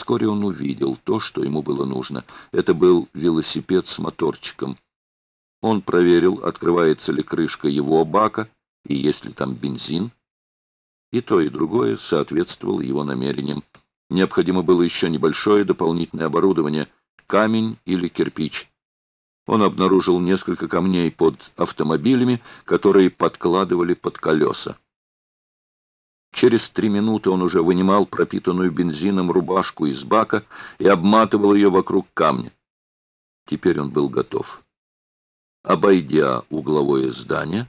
вскоре он увидел то, что ему было нужно. Это был велосипед с моторчиком. Он проверил, открывается ли крышка его бака и есть ли там бензин. И то, и другое соответствовало его намерениям. Необходимо было еще небольшое дополнительное оборудование — камень или кирпич. Он обнаружил несколько камней под автомобилями, которые подкладывали под колеса. Через три минуты он уже вынимал пропитанную бензином рубашку из бака и обматывал ее вокруг камня. Теперь он был готов. Обойдя угловое здание,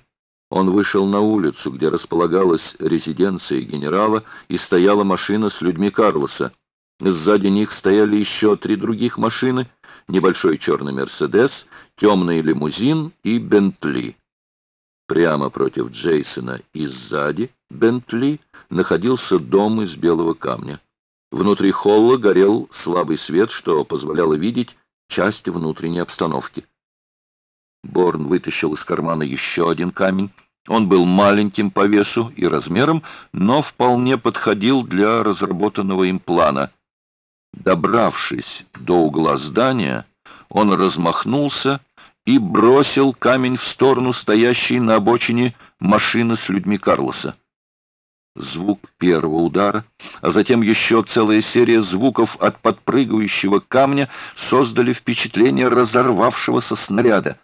он вышел на улицу, где располагалась резиденция генерала, и стояла машина с людьми Карлоса. Сзади них стояли еще три других машины, небольшой черный «Мерседес», темный лимузин и «Бентли». Прямо против Джейсона и сзади «Бентли» находился дом из белого камня. Внутри холла горел слабый свет, что позволяло видеть часть внутренней обстановки. Борн вытащил из кармана еще один камень. Он был маленьким по весу и размерам, но вполне подходил для разработанного им плана. Добравшись до угла здания, он размахнулся и бросил камень в сторону стоящей на обочине машины с людьми Карлоса. Звук первого удара, а затем еще целая серия звуков от подпрыгивающего камня создали впечатление разорвавшегося снаряда.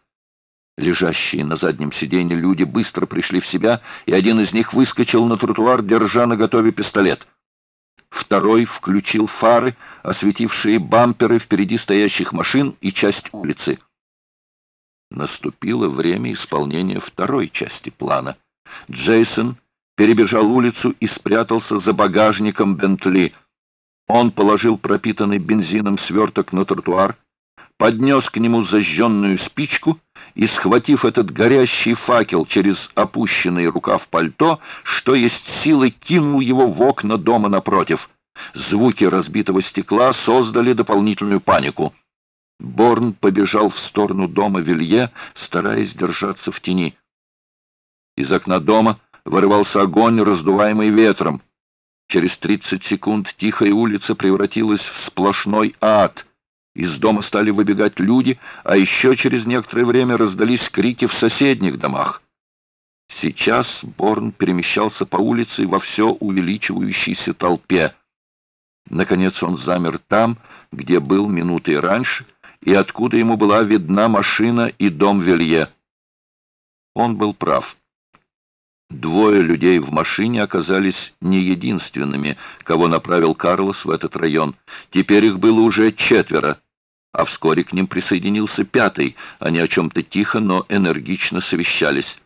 Лежащие на заднем сиденье люди быстро пришли в себя, и один из них выскочил на тротуар, держа на готове пистолет. Второй включил фары, осветившие бамперы впереди стоящих машин и часть улицы. Наступило время исполнения второй части плана. Джейсон перебежал улицу и спрятался за багажником Бентли. Он положил пропитанный бензином сверток на тротуар, поднес к нему зажженную спичку и, схватив этот горящий факел через опущенный рукав пальто, что есть силы, кинул его в окна дома напротив. Звуки разбитого стекла создали дополнительную панику. Борн побежал в сторону дома Вилье, стараясь держаться в тени. Из окна дома вырывался огонь, раздуваемый ветром. Через тридцать секунд тихая улица превратилась в сплошной ад. Из дома стали выбегать люди, а еще через некоторое время раздались крики в соседних домах. Сейчас Борн перемещался по улице во все увеличивающейся толпе. Наконец он замер там, где был минутой раньше, и откуда ему была видна машина и дом Вилье. Он был прав. Двое людей в машине оказались не единственными, кого направил Карлос в этот район. Теперь их было уже четверо, а вскоре к ним присоединился пятый. Они о чем-то тихо, но энергично совещались.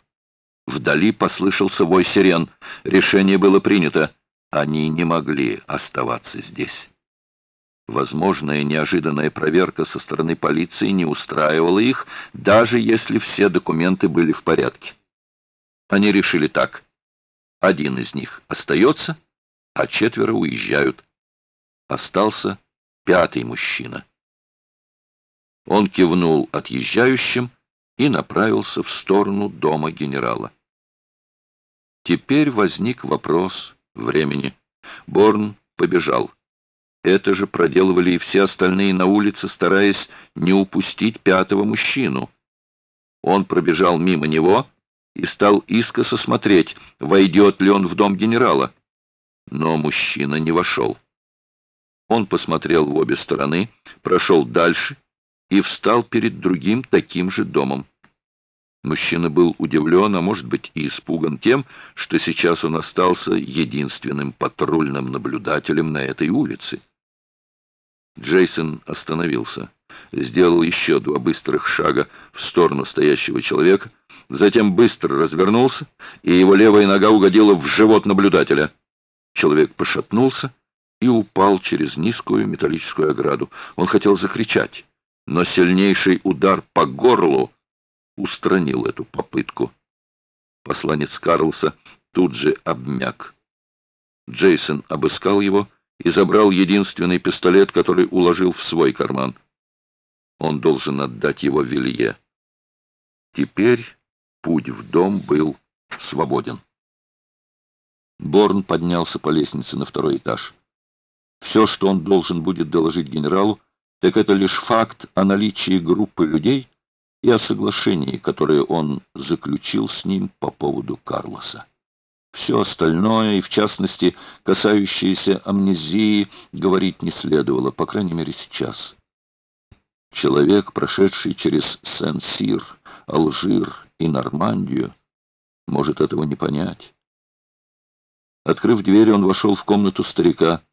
Вдали послышался вой сирен. Решение было принято. Они не могли оставаться здесь. Возможная неожиданная проверка со стороны полиции не устраивала их, даже если все документы были в порядке. Они решили так. Один из них остается, а четверо уезжают. Остался пятый мужчина. Он кивнул отъезжающим и направился в сторону дома генерала. Теперь возник вопрос времени. Борн побежал. Это же проделывали и все остальные на улице, стараясь не упустить пятого мужчину. Он пробежал мимо него и стал искоса смотреть, войдет ли он в дом генерала. Но мужчина не вошел. Он посмотрел в обе стороны, прошел дальше и встал перед другим таким же домом. Мужчина был удивлен, а может быть и испуган тем, что сейчас он остался единственным патрульным наблюдателем на этой улице. Джейсон остановился, сделал еще два быстрых шага в сторону стоящего человека, затем быстро развернулся, и его левая нога угодила в живот наблюдателя. Человек пошатнулся и упал через низкую металлическую ограду. Он хотел закричать, но сильнейший удар по горлу устранил эту попытку. Посланец Карлса тут же обмяк. Джейсон обыскал его и забрал единственный пистолет, который уложил в свой карман. Он должен отдать его Вилье. Теперь Путь в дом был свободен. Борн поднялся по лестнице на второй этаж. Все, что он должен будет доложить генералу, так это лишь факт о наличии группы людей и о соглашении, которое он заключил с ним по поводу Карлоса. Все остальное, и в частности касающееся амнезии, говорить не следовало, по крайней мере сейчас. Человек, прошедший через Сен-Сир, Алжир и Нормандию, может этого не понять. Открыв дверь, он вошел в комнату старика.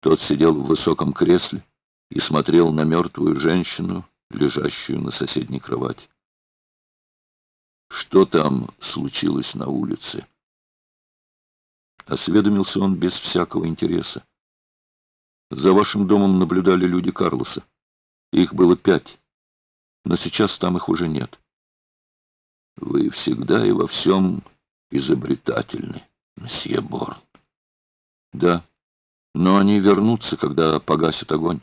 Тот сидел в высоком кресле и смотрел на мертвую женщину, лежащую на соседней кровати. Что там случилось на улице? Осведомился он без всякого интереса. За вашим домом наблюдали люди Карлоса. Их было пять, но сейчас там их уже нет. Вы всегда и во всем изобретательны, месье Борн. Да, но они вернутся, когда погасит огонь.